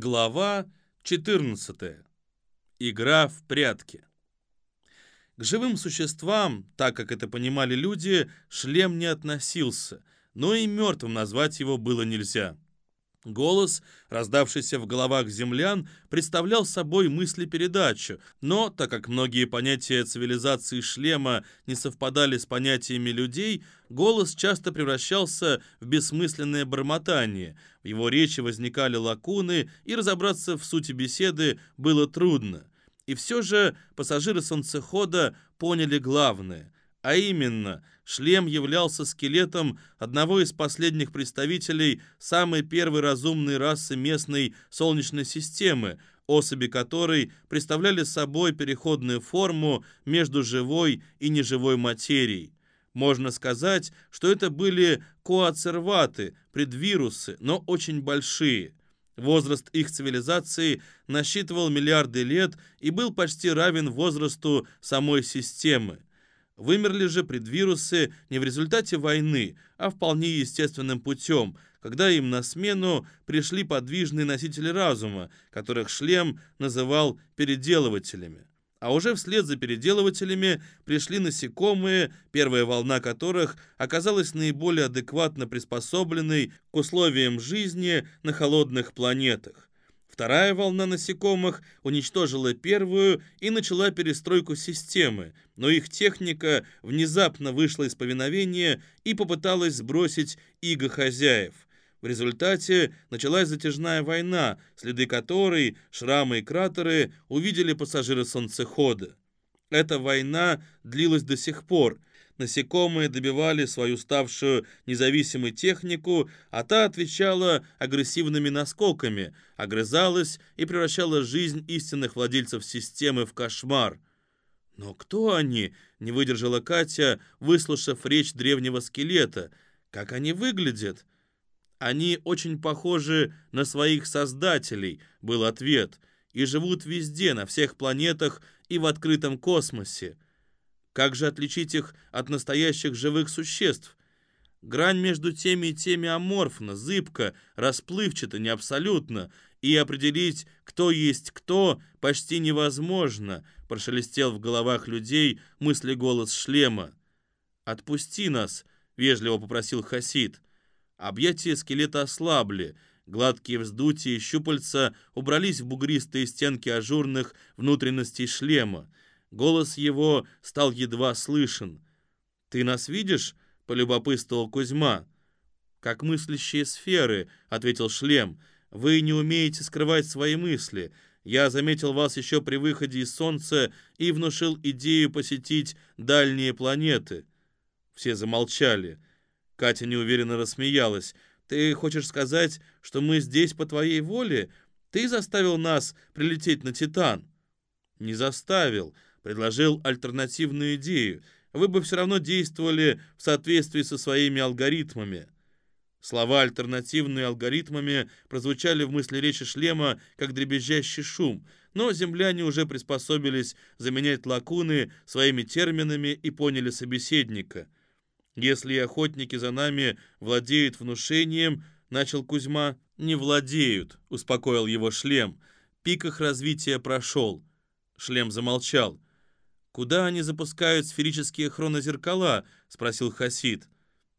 Глава 14. Игра в прятки. К живым существам, так как это понимали люди, шлем не относился, но и мертвым назвать его было нельзя. Голос, раздавшийся в головах землян, представлял собой мыслепередачу, но, так как многие понятия цивилизации шлема не совпадали с понятиями людей, голос часто превращался в бессмысленное бормотание. В его речи возникали лакуны, и разобраться в сути беседы было трудно. И все же пассажиры солнцехода поняли главное – а именно, шлем являлся скелетом одного из последних представителей самой первой разумной расы местной Солнечной системы, особи которой представляли собой переходную форму между живой и неживой материей. Можно сказать, что это были коацерваты, предвирусы, но очень большие. Возраст их цивилизации насчитывал миллиарды лет и был почти равен возрасту самой системы. Вымерли же предвирусы не в результате войны, а вполне естественным путем, когда им на смену пришли подвижные носители разума, которых шлем называл переделывателями. А уже вслед за переделывателями пришли насекомые, первая волна которых оказалась наиболее адекватно приспособленной к условиям жизни на холодных планетах. Вторая волна насекомых уничтожила первую и начала перестройку системы, но их техника внезапно вышла из повиновения и попыталась сбросить иго хозяев. В результате началась затяжная война, следы которой, шрамы и кратеры, увидели пассажиры солнцехода. Эта война длилась до сих пор, насекомые добивали свою ставшую независимой технику, а та отвечала агрессивными наскоками, огрызалась и превращала жизнь истинных владельцев системы в кошмар. «Но кто они?» — не выдержала Катя, выслушав речь древнего скелета. «Как они выглядят?» «Они очень похожи на своих создателей», — был ответ, «и живут везде, на всех планетах и в открытом космосе». Как же отличить их от настоящих живых существ? Грань между теми и теми аморфна, зыбка, расплывчата, не абсолютно, и определить, кто есть кто, почти невозможно, прошелестел в головах людей мысли голос шлема. «Отпусти нас», — вежливо попросил Хасид. Объятия скелета ослабли, гладкие вздутия и щупальца убрались в бугристые стенки ажурных внутренностей шлема. Голос его стал едва слышен. «Ты нас видишь?» — полюбопытствовал Кузьма. «Как мыслящие сферы», — ответил шлем. «Вы не умеете скрывать свои мысли. Я заметил вас еще при выходе из Солнца и внушил идею посетить дальние планеты». Все замолчали. Катя неуверенно рассмеялась. «Ты хочешь сказать, что мы здесь по твоей воле? Ты заставил нас прилететь на Титан?» «Не заставил предложил альтернативную идею. Вы бы все равно действовали в соответствии со своими алгоритмами. Слова «альтернативные алгоритмами» прозвучали в мысли речи шлема, как дребезжащий шум, но земляне уже приспособились заменять лакуны своими терминами и поняли собеседника. «Если охотники за нами владеют внушением», — начал Кузьма, — «не владеют», — успокоил его шлем. «Пик их развития прошел». Шлем замолчал. «Куда они запускают сферические хронозеркала?» — спросил Хасид.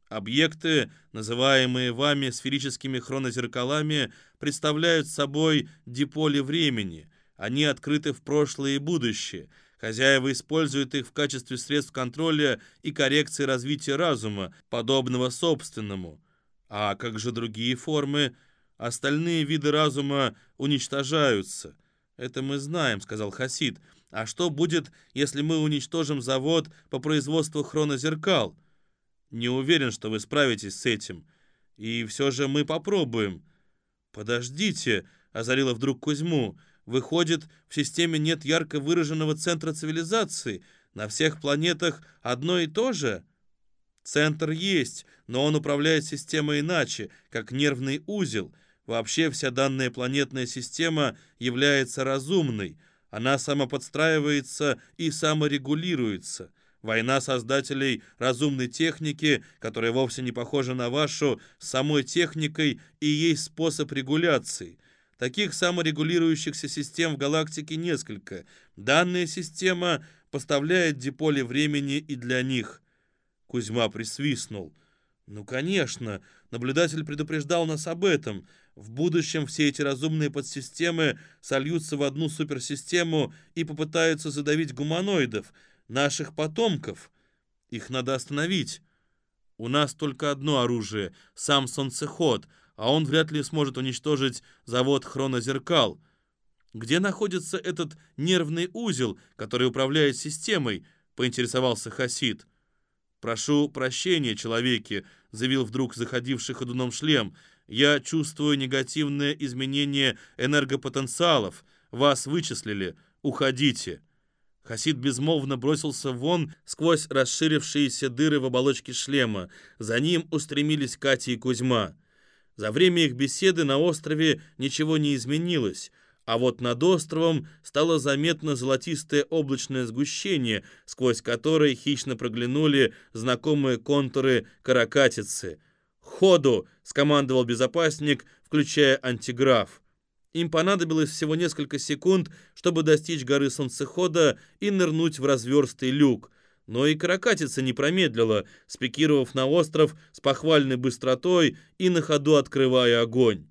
Объекты, называемые вами сферическими хронозеркалами, представляют собой диполи времени. Они открыты в прошлое и будущее. Хозяева используют их в качестве средств контроля и коррекции развития разума, подобного собственному. А как же другие формы? Остальные виды разума уничтожаются. «Это мы знаем», — сказал Хасид. А что будет, если мы уничтожим завод по производству хронозеркал? Не уверен, что вы справитесь с этим. И все же мы попробуем. Подождите, озарила вдруг Кузьму. Выходит, в системе нет ярко выраженного центра цивилизации. На всех планетах одно и то же? Центр есть, но он управляет системой иначе, как нервный узел. Вообще вся данная планетная система является разумной – она самоподстраивается и саморегулируется. Война создателей разумной техники, которая вовсе не похожа на вашу, с самой техникой и есть способ регуляции. Таких саморегулирующихся систем в галактике несколько. Данная система поставляет диполе времени и для них. Кузьма присвистнул. Ну, конечно, наблюдатель предупреждал нас об этом. В будущем все эти разумные подсистемы сольются в одну суперсистему и попытаются задавить гуманоидов, наших потомков. Их надо остановить. У нас только одно оружие — сам солнцеход, а он вряд ли сможет уничтожить завод хронозеркал. Где находится этот нервный узел, который управляет системой? Поинтересовался Хасид. «Прошу прощения, человеки», — заявил вдруг заходивший ходуном шлем. «Я чувствую негативное изменение энергопотенциалов. Вас вычислили. Уходите». Хасид безмолвно бросился вон сквозь расширившиеся дыры в оболочке шлема. За ним устремились Катя и Кузьма. За время их беседы на острове ничего не изменилось, а вот над островом стало заметно золотистое облачное сгущение, сквозь которое хищно проглянули знакомые контуры каракатицы. «Ходу!» — скомандовал безопасник, включая антиграф. Им понадобилось всего несколько секунд, чтобы достичь горы солнцехода и нырнуть в разверстый люк. Но и каракатица не промедлила, спикировав на остров с похвальной быстротой и на ходу открывая огонь.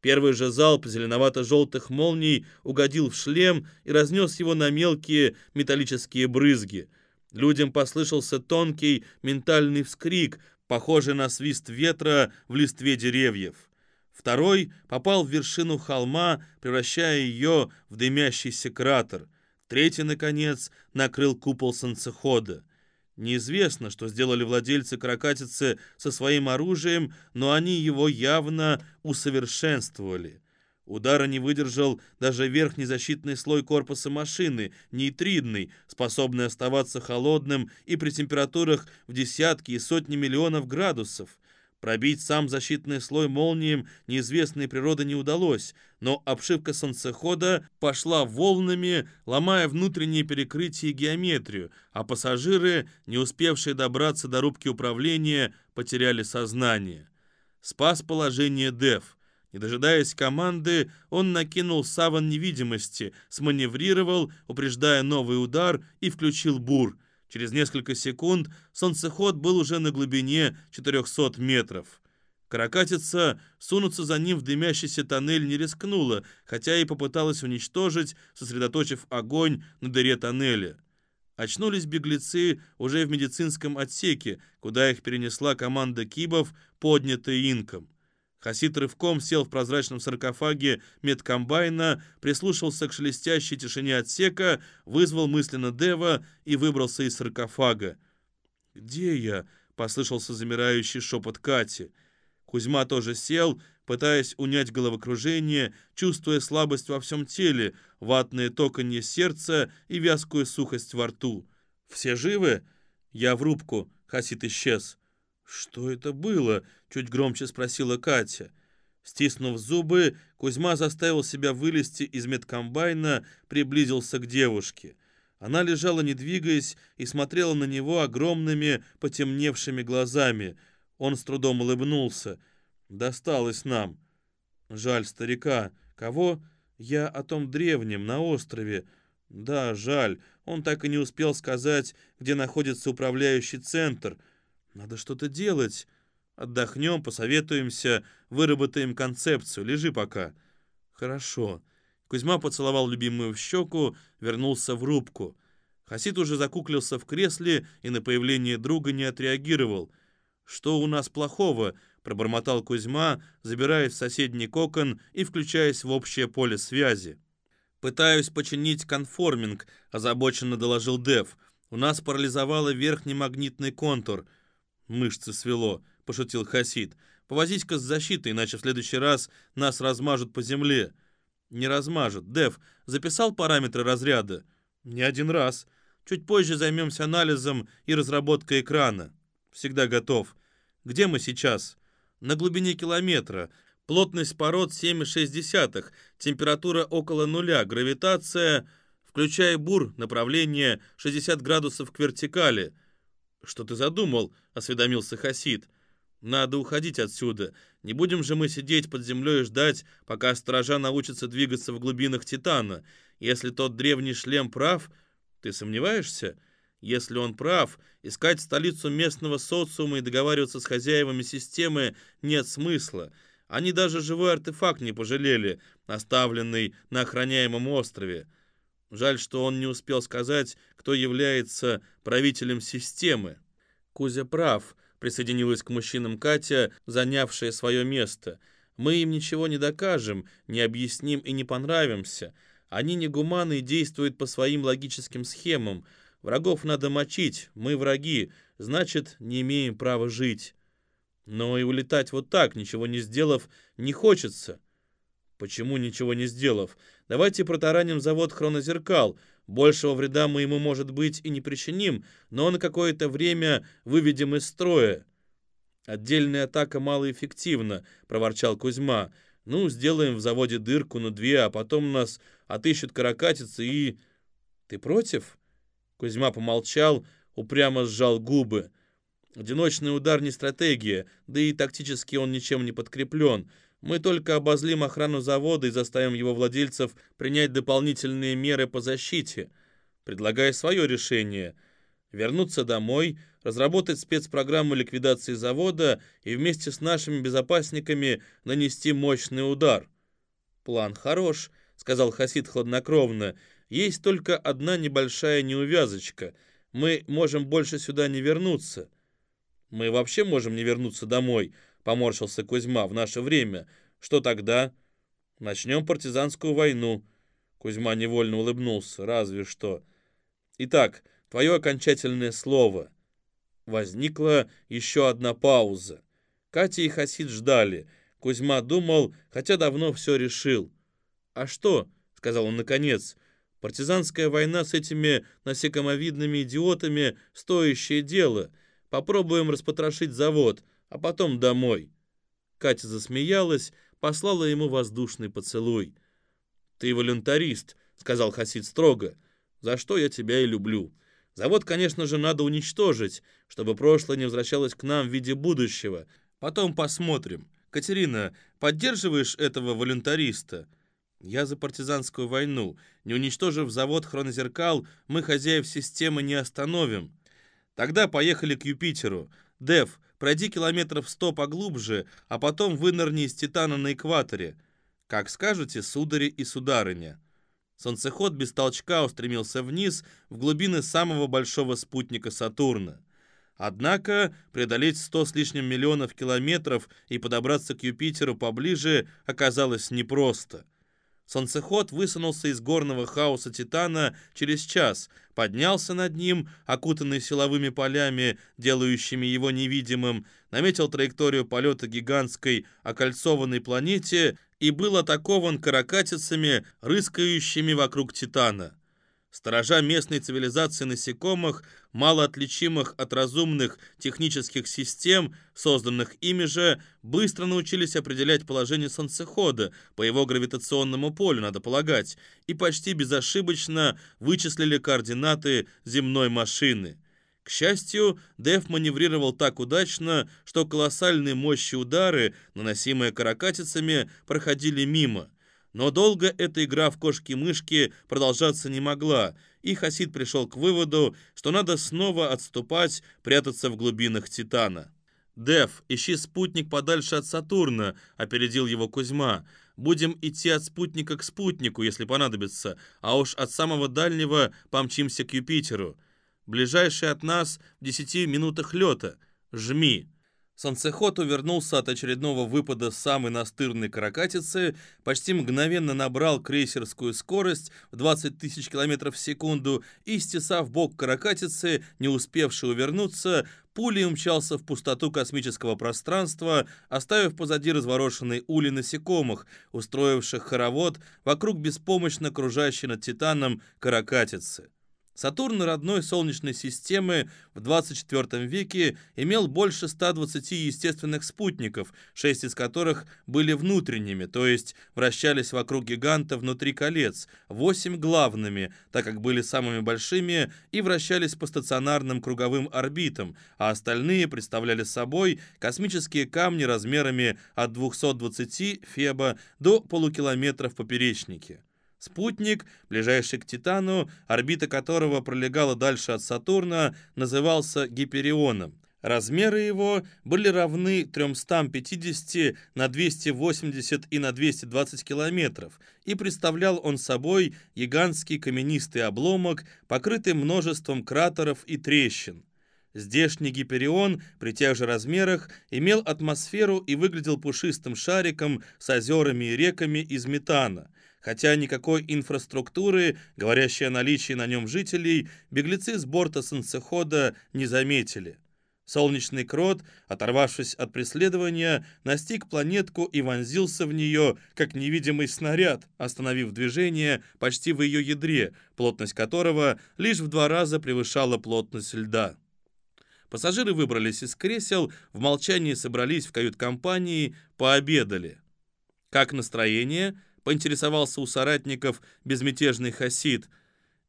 Первый же залп зеленовато-желтых молний угодил в шлем и разнес его на мелкие металлические брызги. Людям послышался тонкий ментальный вскрик, похожий на свист ветра в листве деревьев. Второй попал в вершину холма, превращая ее в дымящийся кратер. Третий, наконец, накрыл купол солнцехода. Неизвестно, что сделали владельцы каракатицы со своим оружием, но они его явно усовершенствовали. Удара не выдержал даже верхний защитный слой корпуса машины, нейтридный, способный оставаться холодным и при температурах в десятки и сотни миллионов градусов. Пробить сам защитный слой молнием неизвестной природы не удалось, но обшивка солнцехода пошла волнами, ломая внутренние перекрытия и геометрию, а пассажиры, не успевшие добраться до рубки управления, потеряли сознание. Спас положение Дев. Не дожидаясь команды, он накинул саван невидимости, сманеврировал, упреждая новый удар и включил бур – Через несколько секунд солнцеход был уже на глубине 400 метров. Каракатица сунуться за ним в дымящийся тоннель не рискнула, хотя и попыталась уничтожить, сосредоточив огонь на дыре тоннеля. Очнулись беглецы уже в медицинском отсеке, куда их перенесла команда кибов, поднятая инком. Хасид рывком сел в прозрачном саркофаге медкомбайна, прислушался к шелестящей тишине отсека, вызвал мысленно Дева и выбрался из саркофага. «Где я?» — послышался замирающий шепот Кати. Кузьма тоже сел, пытаясь унять головокружение, чувствуя слабость во всем теле, ватное токанье сердца и вязкую сухость во рту. «Все живы?» «Я в рубку», — Хасид исчез. «Что это было?» — чуть громче спросила Катя. Стиснув зубы, Кузьма заставил себя вылезти из медкомбайна, приблизился к девушке. Она лежала, не двигаясь, и смотрела на него огромными, потемневшими глазами. Он с трудом улыбнулся. «Досталось нам». «Жаль старика. Кого?» «Я о том древнем, на острове». «Да, жаль. Он так и не успел сказать, где находится управляющий центр». Надо что-то делать. Отдохнем, посоветуемся, выработаем концепцию. Лежи пока. Хорошо. Кузьма поцеловал любимую в щеку, вернулся в рубку. Хасид уже закуклился в кресле и на появление друга не отреагировал. «Что у нас плохого?» — пробормотал Кузьма, забираясь в соседний кокон и включаясь в общее поле связи. «Пытаюсь починить конформинг», — озабоченно доложил Дев. «У нас парализовало верхний магнитный контур. Мышцы свело, пошутил Хасид. Повозись-ка с защитой, иначе в следующий раз нас размажут по земле. Не размажут. Дев, записал параметры разряда? Не один раз. Чуть позже займемся анализом и разработкой экрана. Всегда готов. Где мы сейчас? На глубине километра. Плотность пород 7,6, температура около нуля, гравитация, включая бур, направление 60 градусов к вертикали – «Что ты задумал?» — осведомился Хасид. Надо уходить отсюда. Не будем же мы сидеть под землей и ждать, пока сторожа научатся двигаться в глубинах Титана. Если тот древний шлем прав, ты сомневаешься? Если он прав, искать столицу местного социума и договариваться с хозяевами системы нет смысла. Они даже живой артефакт не пожалели, оставленный на охраняемом острове. Жаль, что он не успел сказать, кто является правителем системы. Кузя прав, присоединилась к мужчинам Катя, занявшая свое место. Мы им ничего не докажем, не объясним и не понравимся. Они не гуманы и действуют по своим логическим схемам. Врагов надо мочить, мы враги, значит, не имеем права жить. Но и улетать вот так, ничего не сделав, не хочется. Почему ничего не сделав? Давайте протараним завод хронозеркал. Большего вреда мы ему, может быть, и не причиним, но на какое-то время выведем из строя. Отдельная атака малоэффективна, проворчал Кузьма. Ну, сделаем в заводе дырку на две, а потом нас отыщут каракатицы и... Ты против? Кузьма помолчал, упрямо сжал губы. Одиночный удар не стратегия, да и тактически он ничем не подкреплен. Мы только обозлим охрану завода и заставим его владельцев принять дополнительные меры по защите, предлагая свое решение. Вернуться домой, разработать спецпрограмму ликвидации завода и вместе с нашими безопасниками нанести мощный удар. «План хорош», — сказал Хасид хладнокровно. «Есть только одна небольшая неувязочка. Мы можем больше сюда не вернуться». «Мы вообще можем не вернуться домой», поморщился Кузьма, в наше время. Что тогда? Начнем партизанскую войну. Кузьма невольно улыбнулся, разве что. Итак, твое окончательное слово. Возникла еще одна пауза. Катя и Хасид ждали. Кузьма думал, хотя давно все решил. «А что?» — сказал он наконец. «Партизанская война с этими насекомовидными идиотами — стоящее дело. Попробуем распотрошить завод а потом домой. Катя засмеялась, послала ему воздушный поцелуй. «Ты волюнтарист», — сказал Хасид строго, — «за что я тебя и люблю. Завод, конечно же, надо уничтожить, чтобы прошлое не возвращалось к нам в виде будущего. Потом посмотрим. Катерина, поддерживаешь этого волюнтариста?» «Я за партизанскую войну. Не уничтожив завод хронозеркал, мы хозяев системы не остановим. Тогда поехали к Юпитеру. Дев, пройди километров сто поглубже, а потом вынырни из Титана на экваторе. Как скажете, судари и сударыня». Солнцеход без толчка устремился вниз, в глубины самого большого спутника Сатурна. Однако преодолеть сто с лишним миллионов километров и подобраться к Юпитеру поближе оказалось непросто – Солнцеход высунулся из горного хаоса Титана через час, поднялся над ним, окутанный силовыми полями, делающими его невидимым, наметил траекторию полета гигантской окольцованной планете и был атакован каракатицами, рыскающими вокруг Титана. Сторожа местной цивилизации насекомых, мало отличимых от разумных технических систем, созданных ими же, быстро научились определять положение солнцехода по его гравитационному полю, надо полагать, и почти безошибочно вычислили координаты земной машины. К счастью, Дэв маневрировал так удачно, что колоссальные мощи удары, наносимые каракатицами, проходили мимо – но долго эта игра в кошки-мышки продолжаться не могла, и Хасид пришел к выводу, что надо снова отступать, прятаться в глубинах Титана. «Дев, ищи спутник подальше от Сатурна», — опередил его Кузьма. «Будем идти от спутника к спутнику, если понадобится, а уж от самого дальнего помчимся к Юпитеру. Ближайший от нас в десяти минутах лета. Жми». Солнцеход увернулся от очередного выпада самой настырной каракатицы, почти мгновенно набрал крейсерскую скорость в 20 тысяч километров в секунду и, стесав бок каракатицы, не успевший увернуться, пулей умчался в пустоту космического пространства, оставив позади разворошенные ули насекомых, устроивших хоровод вокруг беспомощно кружащей над Титаном каракатицы. Сатурн родной Солнечной системы в 24 веке имел больше 120 естественных спутников, 6 из которых были внутренними, то есть вращались вокруг гиганта внутри колец, 8 главными, так как были самыми большими и вращались по стационарным круговым орбитам, а остальные представляли собой космические камни размерами от 220 феба до полукилометра в поперечнике. Спутник, ближайший к Титану, орбита которого пролегала дальше от Сатурна, назывался Гиперионом. Размеры его были равны 350 на 280 и на 220 километров, и представлял он собой гигантский каменистый обломок, покрытый множеством кратеров и трещин. Здешний Гиперион при тех же размерах имел атмосферу и выглядел пушистым шариком с озерами и реками из метана – Хотя никакой инфраструктуры, говорящей о наличии на нем жителей, беглецы с борта солнцехода не заметили. Солнечный крот, оторвавшись от преследования, настиг планетку и вонзился в нее, как невидимый снаряд, остановив движение почти в ее ядре, плотность которого лишь в два раза превышала плотность льда. Пассажиры выбрались из кресел, в молчании собрались в кают-компании, пообедали. «Как настроение?» Поинтересовался у соратников безмятежный Хасид.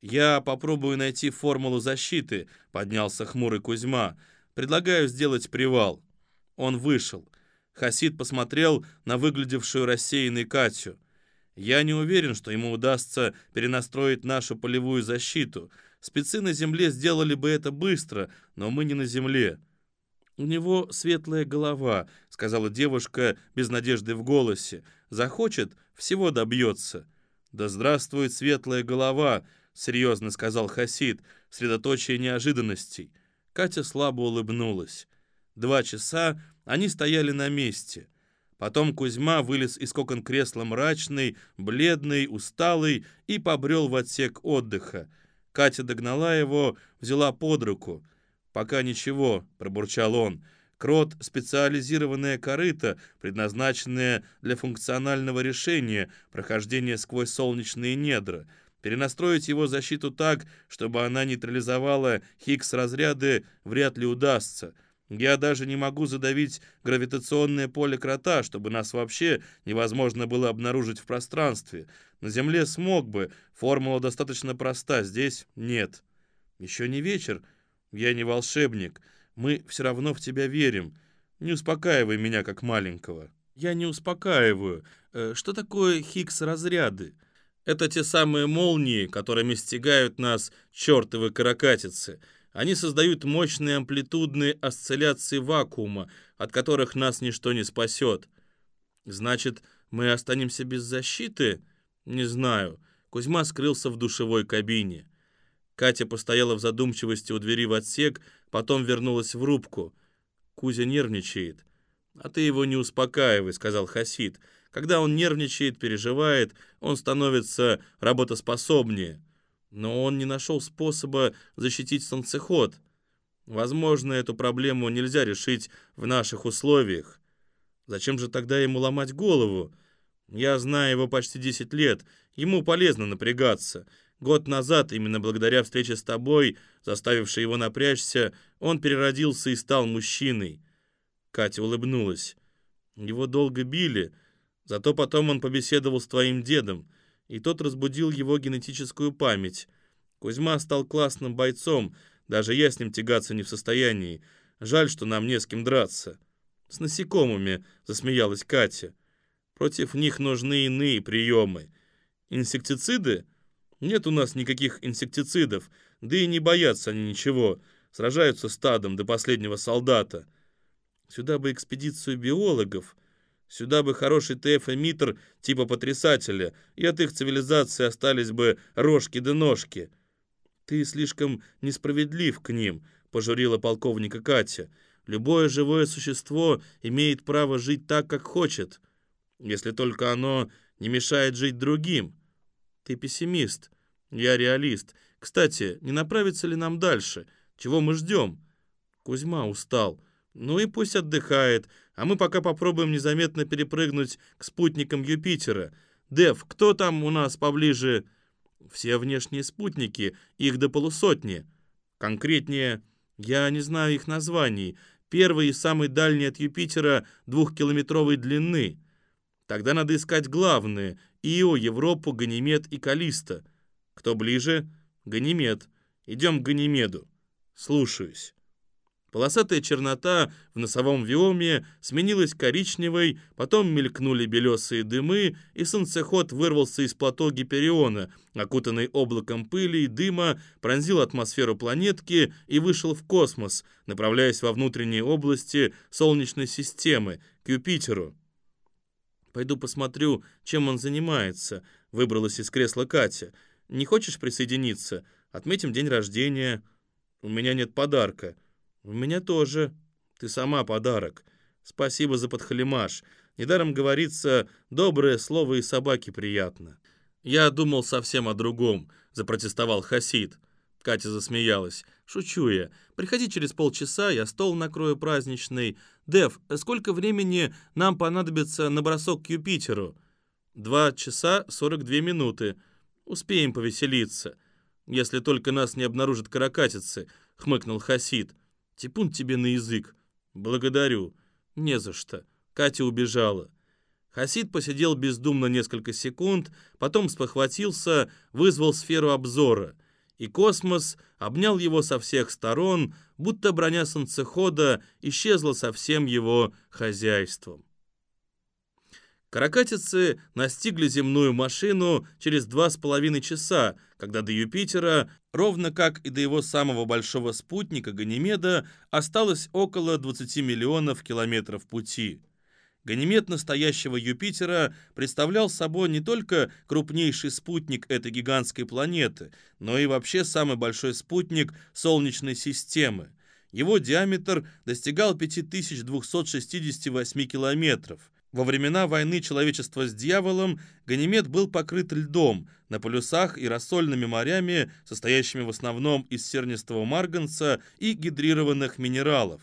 «Я попробую найти формулу защиты», — поднялся хмурый Кузьма. «Предлагаю сделать привал». Он вышел. Хасид посмотрел на выглядевшую рассеянной Катю. «Я не уверен, что ему удастся перенастроить нашу полевую защиту. Спецы на земле сделали бы это быстро, но мы не на земле». «У него светлая голова», — сказала девушка без надежды в голосе. «Захочет, всего добьется». «Да здравствует светлая голова», — серьезно сказал Хасид, средоточие неожиданностей. Катя слабо улыбнулась. Два часа они стояли на месте. Потом Кузьма вылез из кокон кресла мрачный, бледный, усталый и побрел в отсек отдыха. Катя догнала его, взяла под руку. «Пока ничего», — пробурчал он, — Крот — специализированная корыта, предназначенная для функционального решения прохождения сквозь солнечные недра. Перенастроить его защиту так, чтобы она нейтрализовала Хиггс-разряды, вряд ли удастся. Я даже не могу задавить гравитационное поле крота, чтобы нас вообще невозможно было обнаружить в пространстве. На Земле смог бы, формула достаточно проста, здесь нет. Еще не вечер, я не волшебник». Мы все равно в тебя верим. Не успокаивай меня, как маленького». «Я не успокаиваю. Э, что такое Хиггс-разряды?» «Это те самые молнии, которыми стягают нас чертовы каракатицы. Они создают мощные амплитудные осцилляции вакуума, от которых нас ничто не спасет». «Значит, мы останемся без защиты?» «Не знаю». Кузьма скрылся в душевой кабине. Катя постояла в задумчивости у двери в отсек, потом вернулась в рубку. Кузя нервничает. «А ты его не успокаивай», — сказал Хасид. «Когда он нервничает, переживает, он становится работоспособнее. Но он не нашел способа защитить солнцеход. Возможно, эту проблему нельзя решить в наших условиях. Зачем же тогда ему ломать голову? Я знаю его почти 10 лет, ему полезно напрягаться». Год назад, именно благодаря встрече с тобой, заставившей его напрячься, он переродился и стал мужчиной. Катя улыбнулась. Его долго били, зато потом он побеседовал с твоим дедом, и тот разбудил его генетическую память. Кузьма стал классным бойцом, даже я с ним тягаться не в состоянии. Жаль, что нам не с кем драться. С насекомыми, засмеялась Катя. Против них нужны иные приемы. Инсектициды — нет у нас никаких инсектицидов, да и не боятся они ничего. Сражаются стадом до последнего солдата. Сюда бы экспедицию биологов, сюда бы хороший ТФ-эмиттер типа потрясателя, и от их цивилизации остались бы рожки да ножки. Ты слишком несправедлив к ним, пожурила полковника Катя. Любое живое существо имеет право жить так, как хочет, если только оно не мешает жить другим. Ты пессимист. Я реалист. Кстати, не направится ли нам дальше? Чего мы ждем? Кузьма устал. Ну и пусть отдыхает, а мы пока попробуем незаметно перепрыгнуть к спутникам Юпитера. Дев, кто там у нас поближе? Все внешние спутники, их до полусотни. Конкретнее, я не знаю их названий. Первый и самый дальний от Юпитера двухкилометровой длины. Тогда надо искать главные — Ио, Европу, Ганимед и Калиста. Кто ближе? Ганимед. Идем к Ганимеду. Слушаюсь. Полосатая чернота в носовом виоме сменилась коричневой, потом мелькнули белесые дымы, и солнцеход вырвался из плато Гипериона, окутанный облаком пыли и дыма, пронзил атмосферу планетки и вышел в космос, направляясь во внутренние области Солнечной системы, к Юпитеру. «Пойду посмотрю, чем он занимается», — выбралась из кресла Катя. «Не хочешь присоединиться? Отметим день рождения». «У меня нет подарка». «У меня тоже. Ты сама подарок. Спасибо за подхалимаш. Недаром говорится, доброе слово и собаке приятно». «Я думал совсем о другом», — запротестовал Хасид. Катя засмеялась. «Шучу я. Приходи через полчаса, я стол накрою праздничный. Дев, сколько времени нам понадобится на бросок к Юпитеру?» «Два часа сорок две минуты. Успеем повеселиться. Если только нас не обнаружат каракатицы», — хмыкнул Хасид. Типун тебе на язык. Благодарю. Не за что. Катя убежала. Хасид посидел бездумно несколько секунд, потом спохватился, вызвал сферу обзора. И космос обнял его со всех сторон, будто броня солнцехода исчезла со всем его хозяйством. Каракатицы настигли земную машину через два с половиной часа, когда до Юпитера, ровно как и до его самого большого спутника Ганимеда, осталось около 20 миллионов километров пути. Ганимед настоящего Юпитера представлял собой не только крупнейший спутник этой гигантской планеты, но и вообще самый большой спутник Солнечной системы. Его диаметр достигал 5268 километров – во времена войны человечества с дьяволом Ганимед был покрыт льдом на полюсах и рассольными морями, состоящими в основном из сернистого марганца и гидрированных минералов.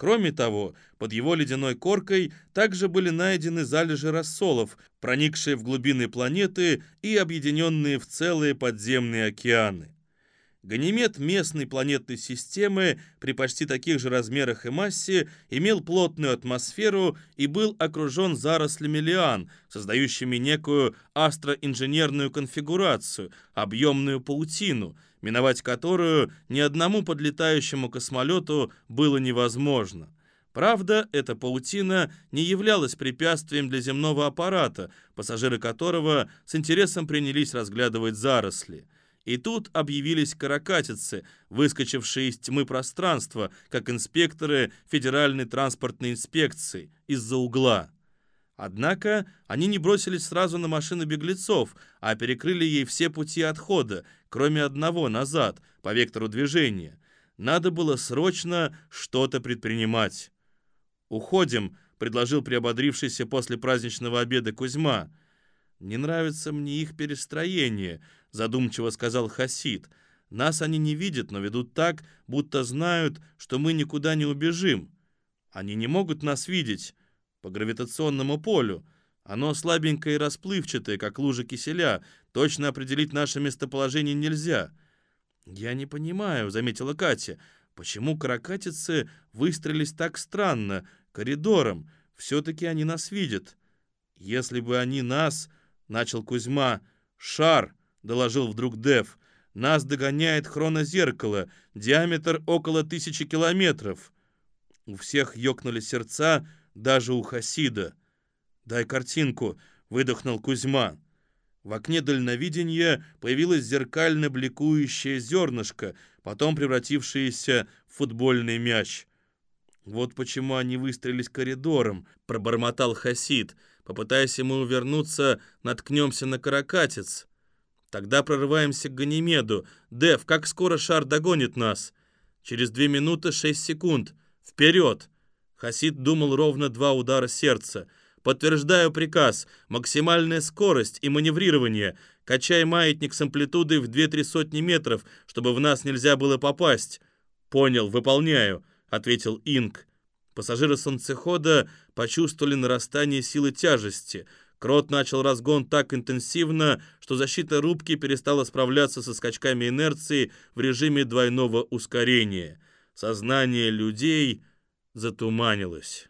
Кроме того, под его ледяной коркой также были найдены залежи рассолов, проникшие в глубины планеты и объединенные в целые подземные океаны. Ганимед местной планетной системы при почти таких же размерах и массе имел плотную атмосферу и был окружен зарослями лиан, создающими некую астроинженерную конфигурацию, объемную паутину, миновать которую ни одному подлетающему космолету было невозможно. Правда, эта паутина не являлась препятствием для земного аппарата, пассажиры которого с интересом принялись разглядывать заросли. И тут объявились каракатицы, выскочившие из тьмы пространства, как инспекторы Федеральной транспортной инспекции, из-за угла. Однако они не бросились сразу на машину беглецов, а перекрыли ей все пути отхода, кроме одного назад, по вектору движения. Надо было срочно что-то предпринимать. «Уходим», — предложил приободрившийся после праздничного обеда Кузьма. «Не нравится мне их перестроение», — задумчиво сказал Хасид. «Нас они не видят, но ведут так, будто знают, что мы никуда не убежим. Они не могут нас видеть по гравитационному полю. Оно слабенькое и расплывчатое, как лужа киселя. Точно определить наше местоположение нельзя». «Я не понимаю», — заметила Катя, — «почему каракатицы выстрелились так странно, коридором? Все-таки они нас видят». «Если бы они нас...» — начал Кузьма. «Шар!» — доложил вдруг Дев. «Нас догоняет хронозеркало, диаметр около тысячи километров». У всех ёкнули сердца, даже у Хасида. «Дай картинку», — выдохнул Кузьма. В окне дальновидения появилось зеркально бликующее зернышко, потом превратившееся в футбольный мяч. «Вот почему они выстрелились коридором», — пробормотал Хасид. «Попытаясь ему увернуться, наткнемся на каракатиц». Тогда прорываемся к Ганимеду. Дев, как скоро шар догонит нас? Через две минуты шесть секунд. Вперед! Хасид думал ровно два удара сердца. Подтверждаю приказ. Максимальная скорость и маневрирование. Качай маятник с амплитудой в две-три сотни метров, чтобы в нас нельзя было попасть. Понял, выполняю, ответил Инк. Пассажиры солнцехода почувствовали нарастание силы тяжести. Крот начал разгон так интенсивно, что защита рубки перестала справляться со скачками инерции в режиме двойного ускорения. Сознание людей затуманилось.